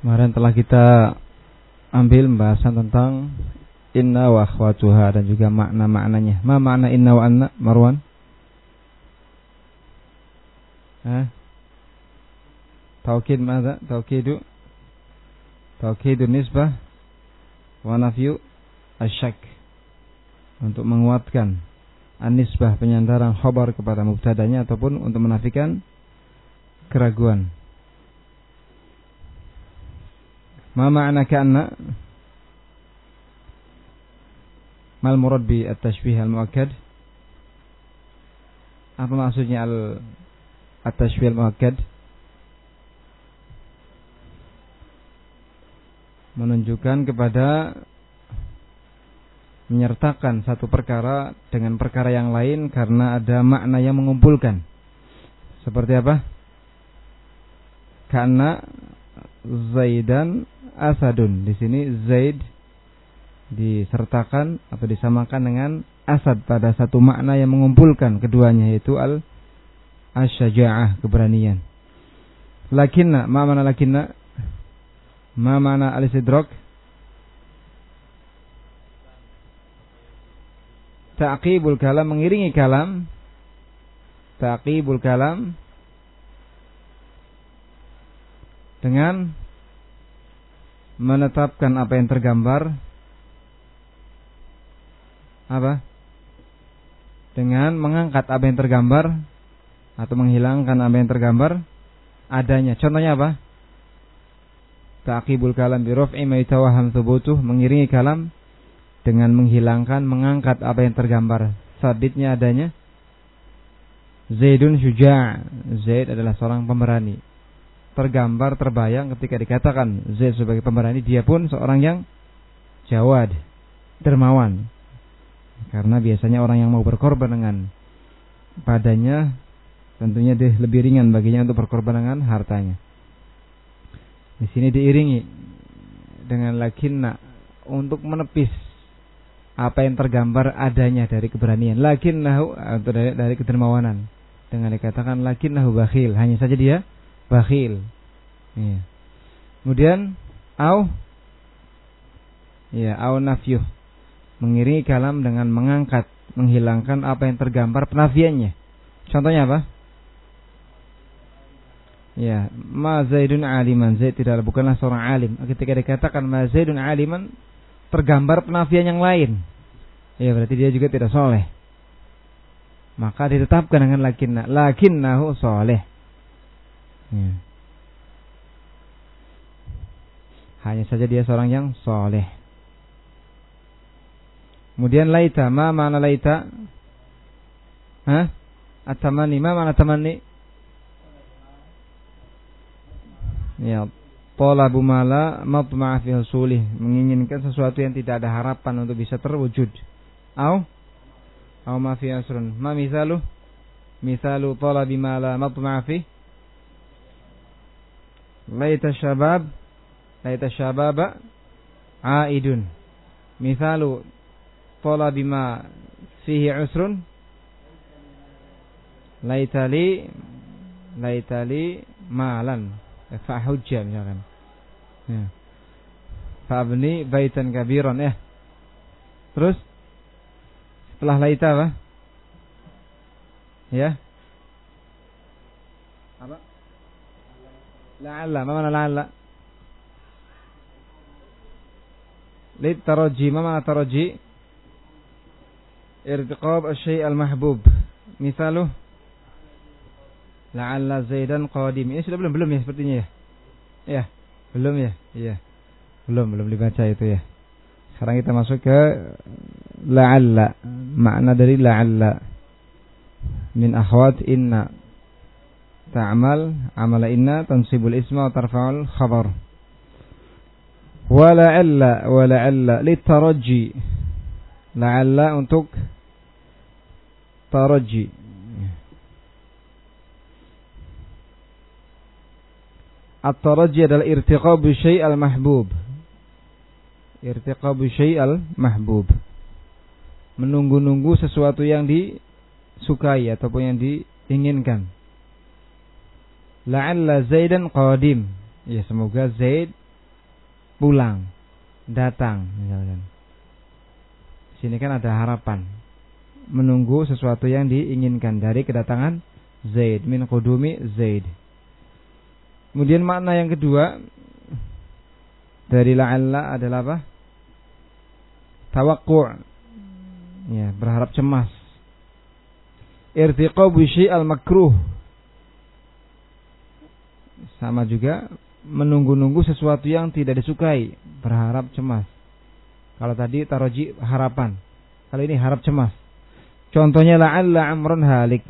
Kemarin telah kita ambil pembahasan tentang inna wa akhwatuha dan juga makna-maknanya. Ma makna inna wa anna, Marwan? Hah? Taukid mana? Taukidu? Taukidu nisbah wa nafyu asyak. Untuk menguatkan an-nisbah penyandaran khabar kepada mubtadanya ataupun untuk menafikan keraguan. ما معنى كأن ما المراد بالتشبيه المؤكد apa maksudnya al at-tashbih al-muakkad menunjukkan kepada menyertakan satu perkara dengan perkara yang lain karena ada makna yang mengumpulkan. Seperti apa? Karena Zaidan asadun. Di sini Zaid disertakan atau disamakan dengan asad pada satu makna yang mengumpulkan keduanya yaitu al asyaja'ah keberanian. Lakinna, ma mana lakinna? Ma mana al-istidrak? Ta'qibul kalam mengiringi kalam. Ta'qibul kalam dengan menetapkan apa yang tergambar. Apa? Dengan mengangkat apa yang tergambar atau menghilangkan apa yang tergambar adanya. Contohnya apa? Ta'qibul kalam bi raf'i ma yatawaham thubutuh mengiringi kalam dengan menghilangkan mengangkat apa yang tergambar sabitnya adanya. Zaidun syuja' Zaid adalah seorang pemberani tergambar terbayang ketika dikatakan Zaid sebagai pemberani dia pun seorang yang jawad dermawan. Karena biasanya orang yang mau berkorban dengan padanya tentunya dia lebih ringan baginya untuk berkorban dengan hartanya. Di sini diiringi dengan lakinna untuk menepis apa yang tergambar adanya dari keberanian. Lakinnahu atau dari, dari kedermawanan. Dengan dikatakan lakinnahu bakhil hanya saja dia bakhil. Ya. Kemudian au ya au nafyuh mengiringi kalam dengan mengangkat menghilangkan apa yang tergambar penafiannya. Contohnya apa? Ya, ma Zaidun aliman. Zaid tidak bukanlah seorang alim. Ketika dikatakan ma Zaidun aliman tergambar penafian yang lain. Ya, berarti dia juga tidak soleh. Maka ditetapkan dengan lakinna. Lakinnahu soleh. Ya. Hanya saja dia seorang yang soleh. Kemudian laita, ma mana laita? Hah? Atamani, ma mana tamani? Ya, pola bumala matma'a fi menginginkan sesuatu yang tidak ada harapan untuk bisa terwujud. Au? Au ma fi asrun. Ma misalu? Misalu talabi ma la matma'a? Laita syabab laita syababa aidun. Misalu talabi ma fihi usrun. Laita li laita li malan. Fa hujja misalkan. Ya. abni baitan kabiran ya terus setelah laita apa? Ya لعل ما معنى لعل؟ للترجي ما معنى ترجي؟ ارتقاب الشيء المحبوب. مثاله لعل زيدا قادم. إيش sudah belum belum ya sepertinya ya. Ya belum ya. Iya belum belum dibaca itu ya. Sekarang kita masuk ke لعل معنى دليل لعل من أخوات إِنَّ ta'mal amala inna tansibul isma wa tarfa'ul khabar wa la'alla wa la'alla litaraji la'alla untuk taraji At-taraji adalah irtiqabu syai' al-mahbub. Irtiqabu syai' al-mahbub. Menunggu-nunggu sesuatu yang disukai ataupun yang diinginkan la'alla Zaidan qadim. Ya semoga Zaid pulang, datang misalkan. Sini kan ada harapan menunggu sesuatu yang diinginkan dari kedatangan Zaid min kudumi Zaid. Kemudian makna yang kedua dari la'alla adalah apa? Tawakku' ya, berharap cemas. Irtiqabu al makruh. Sama juga menunggu-nunggu sesuatu yang tidak disukai, berharap cemas. Kalau tadi taroji harapan, kalau ini harap cemas. Contohnya la'alla amrun halik.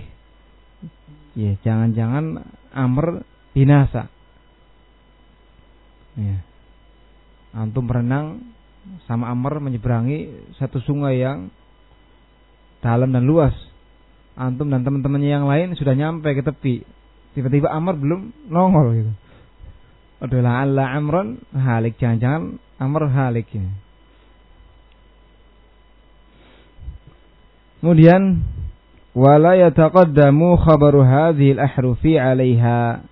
Ya, jangan-jangan Amr binasa. Ya. Antum berenang sama Amr menyeberangi satu sungai yang dalam dan luas. Antum dan teman-temannya yang lain sudah nyampe ke tepi. Tiba-tiba Amr belum nongol gitu. Adalah Allah Amron halik jangan-jangan Amr halik ini. Kemudian wala yataqaddamu khabaru hadhihi al-ahrufi 'alayha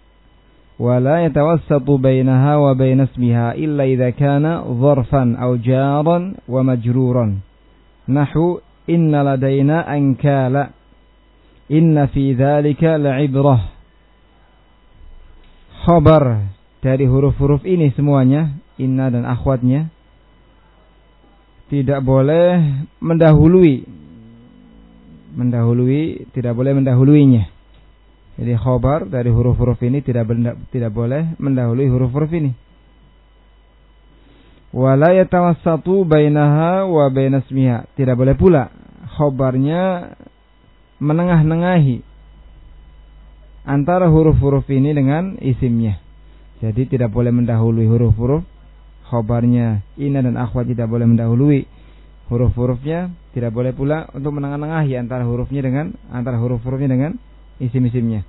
ولا يتوسط بينها وبين اسمها إلا إذا كان ظرفا أو جارا ومجرورا نحو إن لدينا أنكال إن في ذلك لعبرة khobar dari huruf-huruf ini semuanya, inna dan akhwatnya, tidak boleh mendahului. Mendahului, tidak boleh mendahuluinya. Jadi khobar dari huruf-huruf ini tidak benda, tidak boleh mendahului huruf-huruf ini. Wala yatawassatu bainaha wa bainasmiha. Tidak boleh pula khobarnya menengah-nengahi antara huruf-huruf ini dengan isimnya. Jadi tidak boleh mendahului huruf-huruf khobarnya. Ina dan akhwat tidak boleh mendahului huruf-hurufnya. Tidak boleh pula untuk menengah-nengahi antara hurufnya dengan antara huruf-hurufnya dengan isim-isimnya.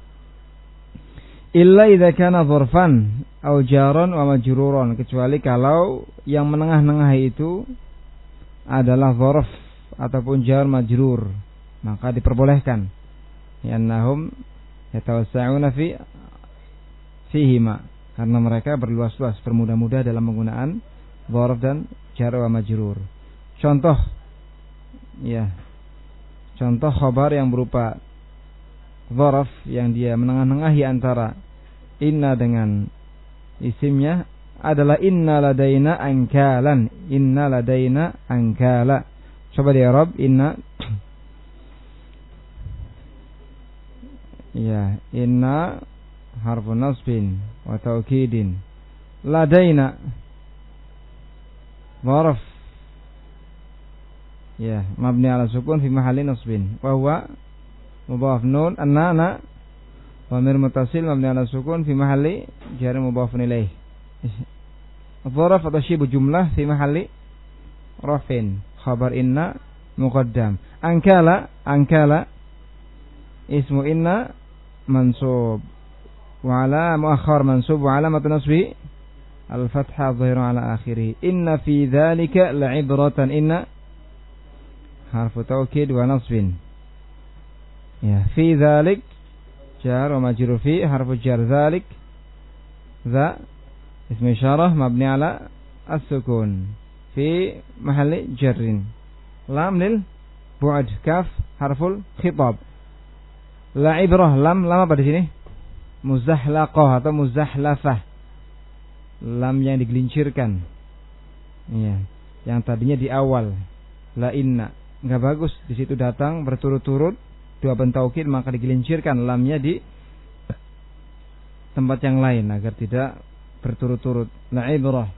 Illa idza kana dzarfan au jaran wa majruran. Kecuali kalau yang menengah-nengahi itu adalah dzarf ataupun jar majrur. Maka diperbolehkan. Ya annahum yatawassa'una fi fihima karena mereka berluas-luas bermudah-mudah dalam penggunaan dzarf dan jar wa majrur. Contoh ya. Contoh khabar yang berupa dzarf yang dia menengah-nengahi antara inna dengan isimnya adalah inna ladaina angkalan inna ladaina angkala coba di Arab inna ya inna harfu nasbin wa taukidin ladaina ظرف ya mabni ala sukun fi mahalli nasbin wa huwa mudhaf nun annana dhamir muttasil mabni ala sukun fi mahalli jar mudhaf ilaih ظرف atau syibu jumlah fi mahalli rafin khabar inna muqaddam angkala angkala اسم إن منصوب وعلى مؤخر منصوب وعلامة نصبه الفتحة الظاهرة على آخره إن في ذلك لعبرة إن حرف توكيد ونصب ya fi zalik jar wa majrur fi harfu jar zalik za ism isyarah mabni ala as-sukun fi mahalli jarrin lam lil bu'd kaf harful khitab La ibrah lam lam apa di sini? Muzahlaqah atau muzahlafah. Lam yang digelincirkan. Iya, yang tadinya di awal la inna. Enggak bagus di situ datang berturut-turut dua bentaukin maka digelincirkan lamnya di tempat yang lain agar tidak berturut-turut. La ibrah.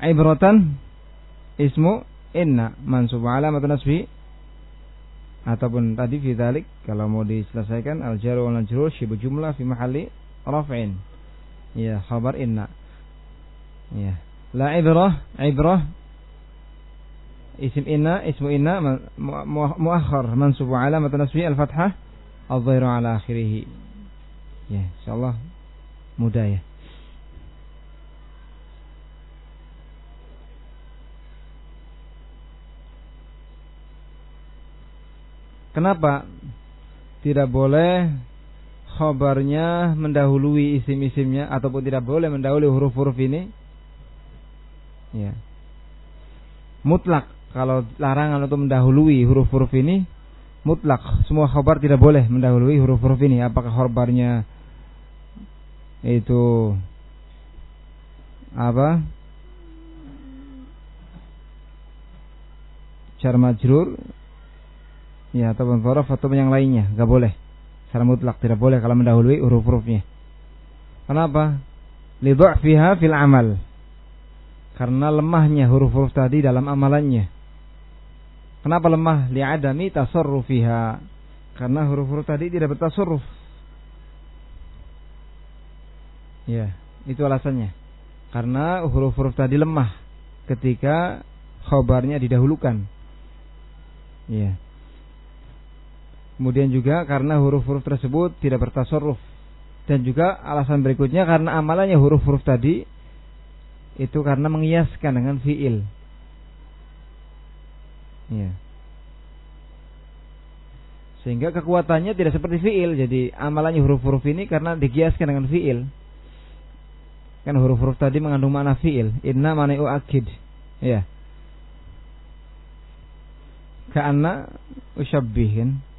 Ibratan ismu inna mansub alamatun nasbi ataupun tadi fidalik kalau mau diselesaikan al jar wal majrur syibu jumlah fi mahalli raf'in. Ya khabar inna. Ya la ibrah ibrah. Isim inna ismu inna muakhar mansub alamat nasbi al fathah al dhahiru ala akhirih. Ya insyaallah mudah ya Kenapa? Tidak boleh khobarnya mendahului isim-isimnya ataupun tidak boleh mendahului huruf-huruf ini? Ya. Mutlak. Kalau larangan untuk mendahului huruf-huruf ini mutlak. Semua khobar tidak boleh mendahului huruf-huruf ini. Apakah khobarnya itu apa? Jar majrur ya ataupun dzaraf atau yang lainnya nggak boleh secara mutlak tidak boleh kalau mendahului huruf-hurufnya. Kenapa? Lidha'fiha fil amal. Karena lemahnya huruf-huruf tadi dalam amalannya. Kenapa lemah? Li'adami tasarrufiha. Karena huruf-huruf tadi tidak bertasarruf. Ya, itu alasannya. Karena huruf-huruf tadi lemah ketika khobarnya didahulukan. Ya. Kemudian juga karena huruf-huruf tersebut tidak bertasarruf. Dan juga alasan berikutnya karena amalannya huruf-huruf tadi itu karena mengiaskan dengan fiil. Ya. Sehingga kekuatannya tidak seperti fiil. Jadi amalannya huruf-huruf ini karena dikiaskan dengan fiil. Kan huruf-huruf tadi mengandung makna fiil. Inna mani'u akid. Ya. Karena usyabbihin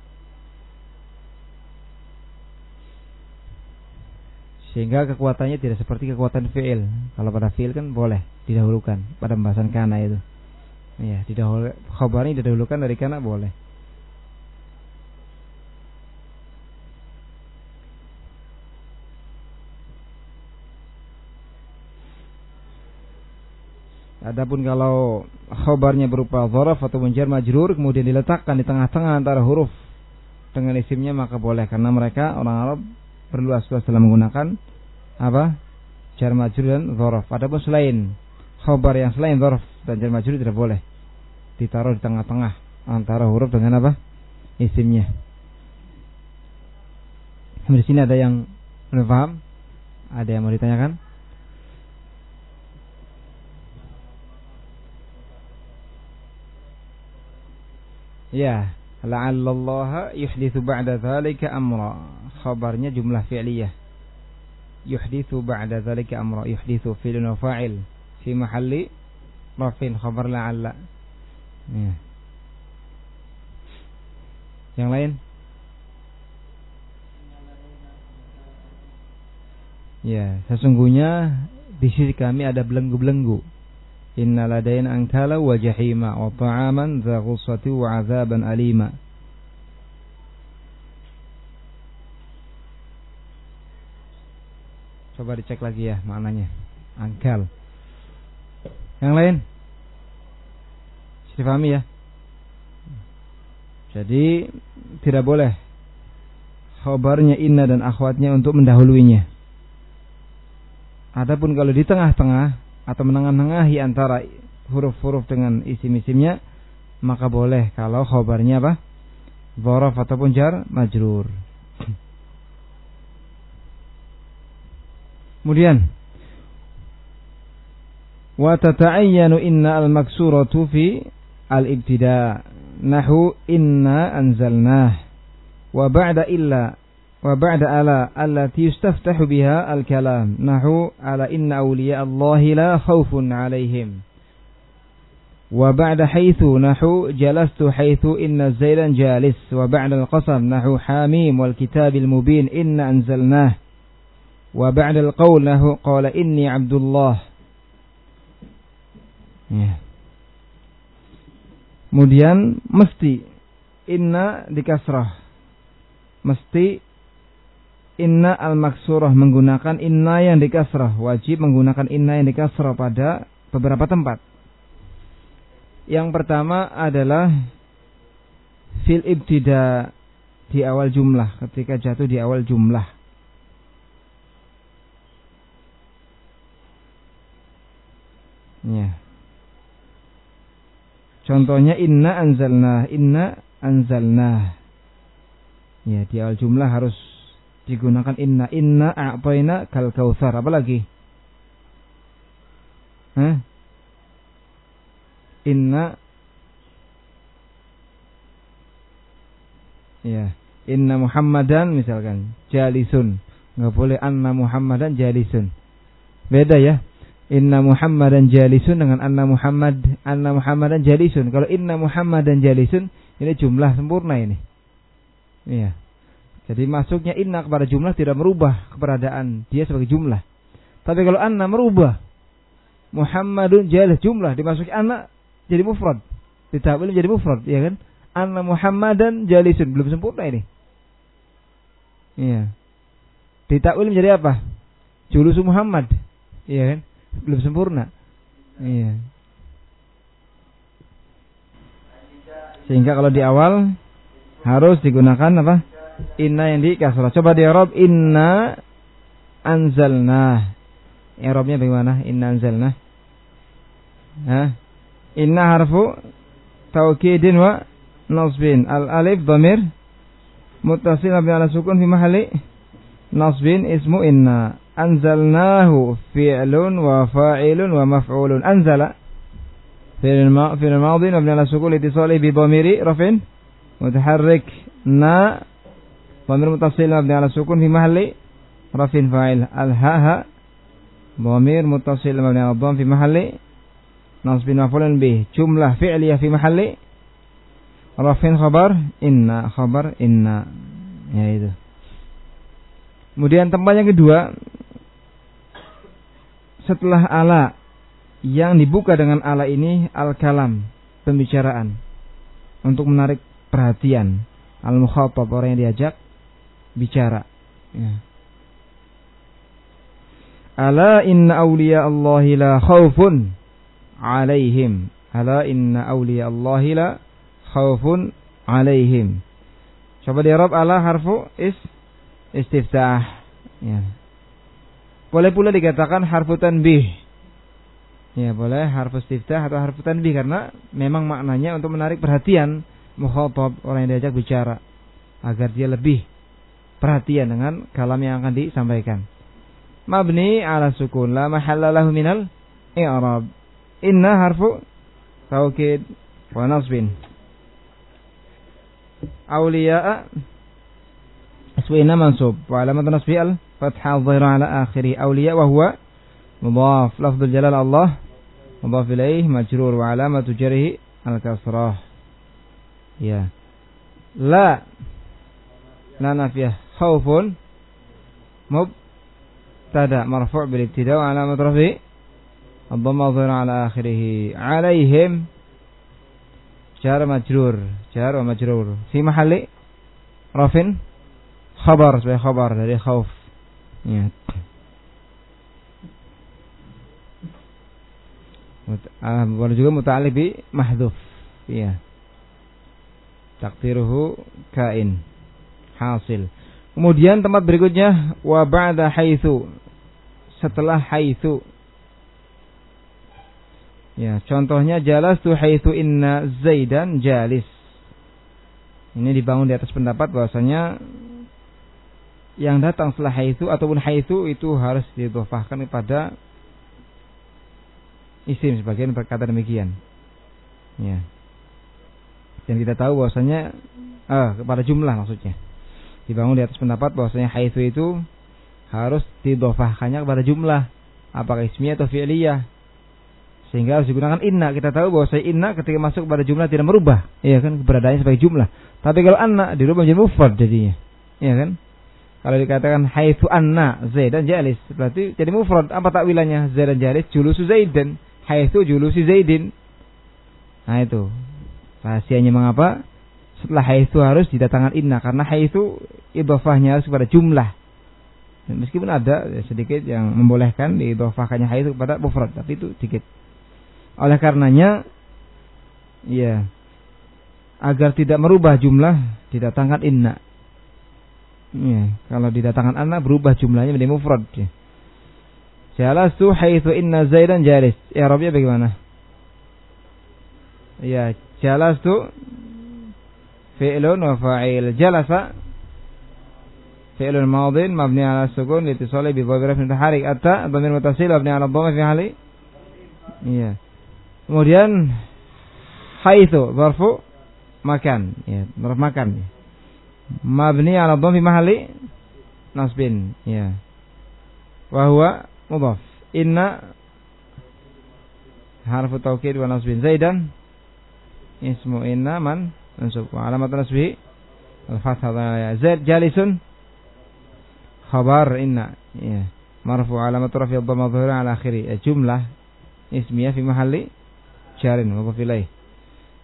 Sehingga kekuatannya tidak seperti kekuatan fi'il. Kalau pada fi'il kan boleh didahulukan pada pembahasan kana itu. Ya, didahulu khabar ini didahulukan dari kana boleh. Adapun kalau khobarnya berupa dzaraf atau jar majrur kemudian diletakkan di tengah-tengah antara huruf dengan isimnya maka boleh karena mereka orang Arab berluas-luas dalam menggunakan apa? Jar majrur dan dzaraf. Adapun selain khobar yang selain dzaraf dan jar majrur tidak boleh ditaruh di tengah-tengah antara huruf dengan apa? isimnya. Di sini ada yang belum paham? Ada yang mau ditanyakan? Ya, la'allallaha yuhdithu ba'da dzalika amra. Khabarnya jumlah fi'liyah. Yuhdithu ba'da dzalika amra. Yuhdithu fi'lun wa fa'il fi mahalli rafin khabar la'alla. Ya. Yang lain? Ya, sesungguhnya di sisi kami ada belenggu-belenggu Inna ladaina ankala wa jahima wa ta'aman dha ghussati wa azaban alima. Coba dicek lagi ya maknanya. Angkal. Yang lain? Sudah pahami ya? Jadi tidak boleh khabarnya inna dan akhwatnya untuk mendahuluinya. Adapun kalau di tengah-tengah atau menengah-nengahi antara huruf-huruf dengan isim-isimnya maka boleh kalau khobarnya apa? Dhorof ataupun jar majrur. Kemudian wa tata'ayyanu inna al-maksuratu fi al-ibtida nahu inna anzalnah wa ba'da illa وبعد على التي يستفتح بها الكلام نحو على إن أولياء الله لا خوف عليهم وبعد حيث نحو جلست حيث إن زيدا جالس وبعد القسم نحو حاميم والكتاب المبين إن أنزلناه وبعد القول نحو قال إني عبد الله Kemudian mesti inna dikasrah. Mesti inna al maksurah menggunakan inna yang dikasrah wajib menggunakan inna yang dikasrah pada beberapa tempat yang pertama adalah fil ibtida di awal jumlah ketika jatuh di awal jumlah Ya contohnya inna anzalna inna anzalna ya di awal jumlah harus digunakan inna inna a'tayna kal kautsar apa lagi Hah? inna ya Inna Muhammadan misalkan jalisun. Enggak boleh anna Muhammadan jalisun. Beda ya. Inna Muhammadan jalisun dengan anna Muhammad anna Muhammadan jalisun. Kalau inna Muhammadan jalisun ini jumlah sempurna ini. Iya. Jadi masuknya inna kepada jumlah tidak merubah keberadaan dia sebagai jumlah. Tapi kalau anna merubah Muhammadun jalis jumlah dimasuki anna jadi mufrad. Ditakwil jadi mufrad, ya kan? Anna Muhammadan jalisun belum sempurna ini. Iya. Ditakwil menjadi apa? Julusu Muhammad. Iya kan? Belum sempurna. Iya. Sehingga kalau di awal harus digunakan apa? Inna yang di kasrah. Coba di Arab inna anzalna. Arabnya bagaimana? Inna anzalna. Hah? Inna harfu taukidin wa nasbin. Al alif dhamir muttasil mabni ala sukun fi mahalli nasbin ismu inna. Anzalnahu fi'lun wa fa'ilun wa maf'ulun. Anzala fi'l madi mabni ala sukun litisali bi dhamiri rafin mutaharrik na dhamir muttasil mabni ala sukun fi mahalli rafin fa'il. Al ha ha dhamir muttasil mabni ala dhamm fi mahalli nasbin maf'ulun bih jumlah fi'liyah fi mahalli rafin khabar inna khabar inna ya itu kemudian tempat yang kedua setelah ala yang dibuka dengan ala ini al-kalam pembicaraan untuk menarik perhatian al-mukhatab orang yang diajak bicara ya. ala inna awliya Allahi la khawfun alaihim. Ala inna awliya Allahi la khawfun alaihim. Coba di Arab ala harfu is istiftah. Ya. Boleh pula dikatakan harfutan tanbih. Ya, boleh harfu istiftah atau harfutan tanbih karena memang maknanya untuk menarik perhatian mukhatab orang yang diajak bicara agar dia lebih perhatian dengan kalam yang akan disampaikan. Mabni ala sukun la mahalla lahu minal i'rab. Inna harfu taukid wa nasbin. Auliya'a Aswina mansub wa alamat nasbi al الفتحة الظاهرة على آخره أولياء وهو مضاف لفظ الجلال الله مضاف إليه مجرور وعلامة جره الكسرة. يا. لا. لا نافية خوف مبتدأ مرفوع بالابتداء وعلامة رفعه الضمة ظهر على آخره. عليهم. جار مجرور جار ومجرور. في محل رفع خبر sebagai خبر khauf ya. Boleh juga muta'alif bi mahdhuf. Ya takdiruhu kain. Hasil. Kemudian tempat berikutnya wa ba'da haitsu. Setelah haitsu. Ya, contohnya jalas tu haitsu inna Zaidan jalis. Ini dibangun di atas pendapat bahwasanya yang datang setelah haitsu ataupun haitsu itu harus didhofahkan kepada isim sebagian berkata demikian. Ya. Dan kita tahu bahwasanya eh, kepada jumlah maksudnya. Dibangun di atas pendapat bahwasanya haitsu itu harus didhofahkannya kepada jumlah apakah ismiyah atau fi'liyah sehingga harus digunakan inna. Kita tahu bahwa inna ketika masuk pada jumlah tidak merubah. Iya kan keberadaannya sebagai jumlah. Tapi kalau anna dirubah menjadi mufrad jadinya. Iya kan? Kalau dikatakan haitsu anna Zaidan jalis berarti jadi mufrad. Apa takwilannya? Zaidan jalis julusu Zaidan. Haitsu julusi Zaidin. Nah itu. Rahasianya mengapa? Setelah haitsu harus didatangkan inna karena haitsu idhofahnya harus kepada jumlah. Meskipun ada sedikit yang membolehkan diidhofahkannya haitsu kepada mufrad, tapi itu sedikit. Oleh karenanya, ya, agar tidak merubah jumlah, didatangkan inna. Ya, kalau didatangkan anna berubah jumlahnya menjadi mufrad. Ya. Jalastu haitsu inna Zaidan jalis. Ya Rabbi bagaimana? Ya, jalastu fi'lun wa fa'il. Jalasa fi'lun madin mabni ala sukun litisali bi dhamir mutaharrik. Atta dhamir mutasil mabni ala dhamma fi hali. Iya. Kemudian haitsu zarfu makan ya, zarf makan ya. Mabni ala dhamma fi mahalli nasbin. Ya. Wa huwa mudhaf. Inna harfu taukid wa nasbin. Zaidan ismu inna man mansub. Wa alamat nasbihi al-fathah. Zaid jalisun khabar inna. Ya. Marfu alamat rafi dhamma dhahira ala akhiri. Ya, jumlah ismiyah fi mahalli jarin mudhaf ilaih.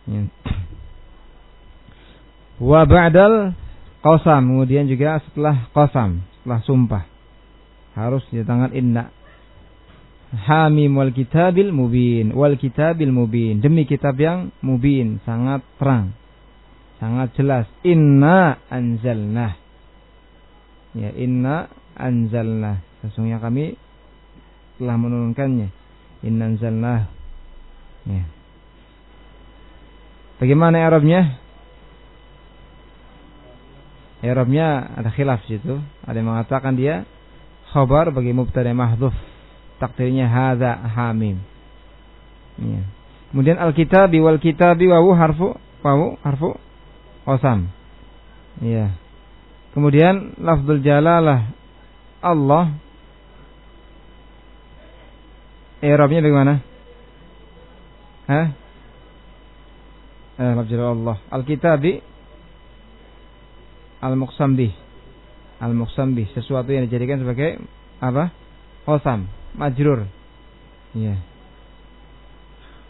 Ya. Wa ba'dal qasam, kemudian juga setelah qasam, setelah sumpah. Harus di tangan inna. Hamim wal kitabil mubin, wal kitabil mubin. Demi kitab yang mubin, sangat terang. Sangat jelas. Inna anzalna. Ya, inna anzalna. Sesungguhnya kami telah menurunkannya. Inna anzalna. Ya. Bagaimana Arabnya? Arabnya ada khilaf situ. Ada yang mengatakan dia khabar bagi mubtada mahdhuf. Takdirnya hadza hamim. Ya. Kemudian al-kitabi wal kitabi wawu harfu wawu harfu qasam. Ya. Kemudian lafzul jalalah Allah Arabnya bagaimana? Hah? Eh, lafzul Allah. Al-kitabi al-muqsam. Al-muqsam sesuatu yang dijadikan sebagai apa? Qasam, majrur. Iya.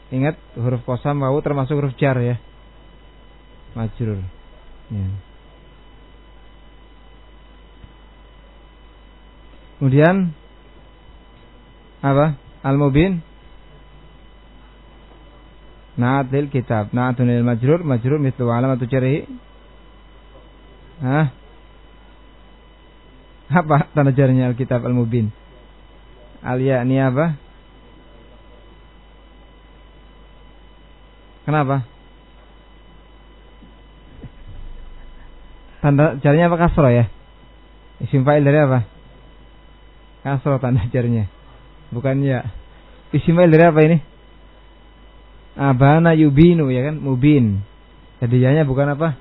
Ingat huruf qasam wau termasuk huruf jar ya. Majrur. Ya. Kemudian apa? Al-mubin Na'atil kitab Na'atun majrur Majrur mitlu alamatu jarihi Hah? Apa tanda jarinya Alkitab Al-Mubin? Alia ini apa? Kenapa? Tanda jarinya apa kasro ya? Isim fa'il dari apa? Kasro tanda jarinya. Bukan ya. Isim fa'il dari apa ini? Abana yubinu ya kan? Mubin. Jadi bukan apa?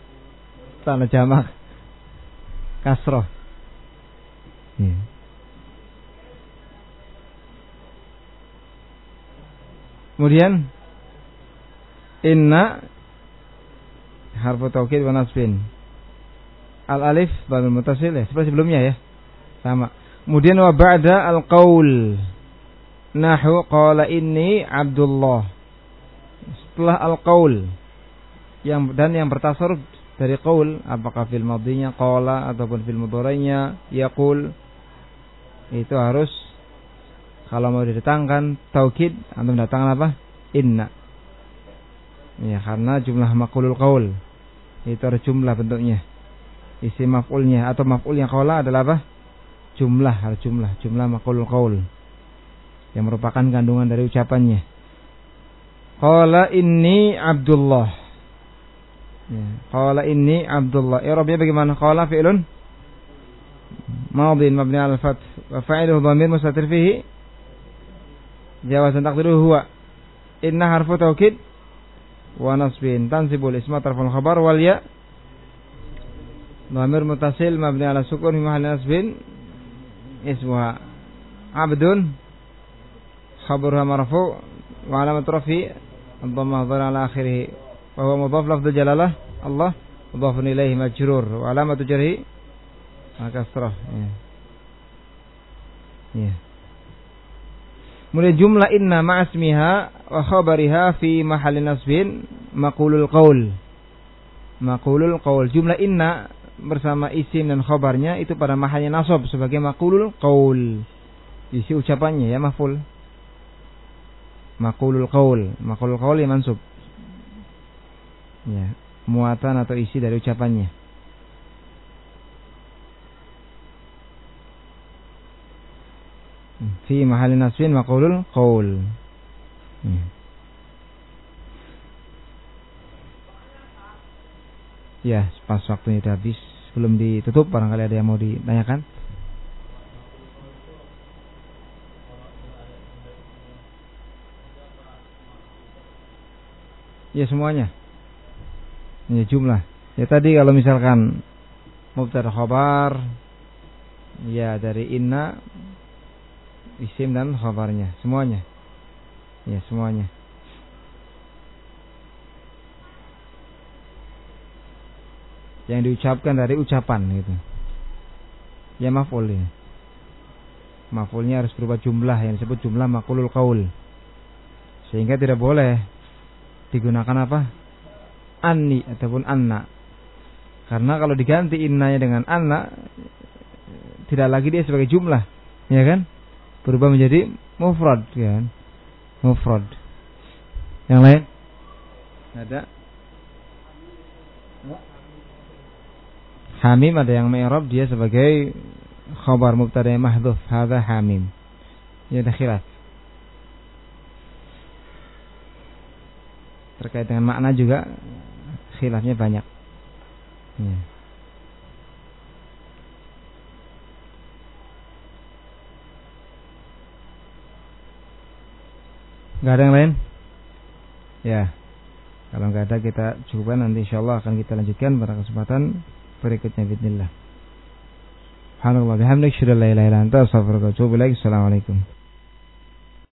Tanda jamak kasroh. Ya. Kemudian inna harfu taukid wa nasbin. Al alif bangun mutasil ya, seperti sebelumnya ya. Sama. Kemudian wa ba'da al qaul. Nahu qala inni Abdullah. Setelah al qaul yang dan yang bertasarruf dari qaul apakah fil madinya qala ataupun fil mudhari'nya yaqul itu harus kalau mau didatangkan taukid atau mendatangkan apa? Inna. Ya karena jumlah maqulul qaul itu ada jumlah bentuknya. Isi maf'ulnya atau maf'ulnya qala adalah apa? Jumlah harus jumlah jumlah maqulul qaul yang merupakan kandungan dari ucapannya. Qala inni abdullah Ya. Qala inni Abdullah. I'rabnya bagaimana? Qala fi'lun? Madin mabni al fath wa fa'iluhu dhamir mustatir fihi. Jawazan taqdiruhu huwa. Inna harfu taukid wa nasbin. Tansibul isma tarful khabar wal ya. Dhamir mutasil mabni ala sukun fi mahalli nasbin. Ismuha. Abdun. Khabaruha marfu wa alamat rafi. Dhamma ala akhirih wa huwa mudhaf lafdhu jalalah Allah mudhafun ilaihi majrur wa alamatu jarhi kasrah ya. ya. Kemudian jumlah inna ma'asmiha wa khabariha fi mahalli nasbin maqulul qaul. Maqulul qaul. Jumlah inna bersama isim dan khabarnya itu pada mahalnya nasab sebagai maqulul qaul. Isi ucapannya ya maful. Maqulul qaul. Maqulul qaul ya mansub ya, muatan atau isi dari ucapannya. Fi mahalin nasbin maqulul qaul. Ya. ya, pas waktunya sudah habis, belum ditutup, barangkali ada yang mau ditanyakan. Ya semuanya. Ya jumlah. Ya tadi kalau misalkan mubtada khabar ya dari inna isim dan khabarnya. Semuanya. Ya semuanya. Yang diucapkan dari ucapan gitu. Ya maf'ul ya. Maf'ulnya harus berupa jumlah yang disebut jumlah makulul kaul sehingga tidak boleh digunakan apa anni ataupun anna karena kalau diganti innanya dengan anna tidak lagi dia sebagai jumlah ya kan berubah menjadi mufrad kan mufrad yang lain ada Hamim ada yang mi'rab dia sebagai khabar mubtada mahdhuf. Hadza hamim. Ya ada khilaf. Terkait dengan makna juga khilafnya banyak. Ya. Gak ada yang lain? Ya. Kalau nggak ada kita cukupkan nanti insya Allah akan kita lanjutkan pada kesempatan berikutnya bismillah. Subhanallah bihamdik syada la ilaha illa anta astaghfiruka. Assalamualaikum.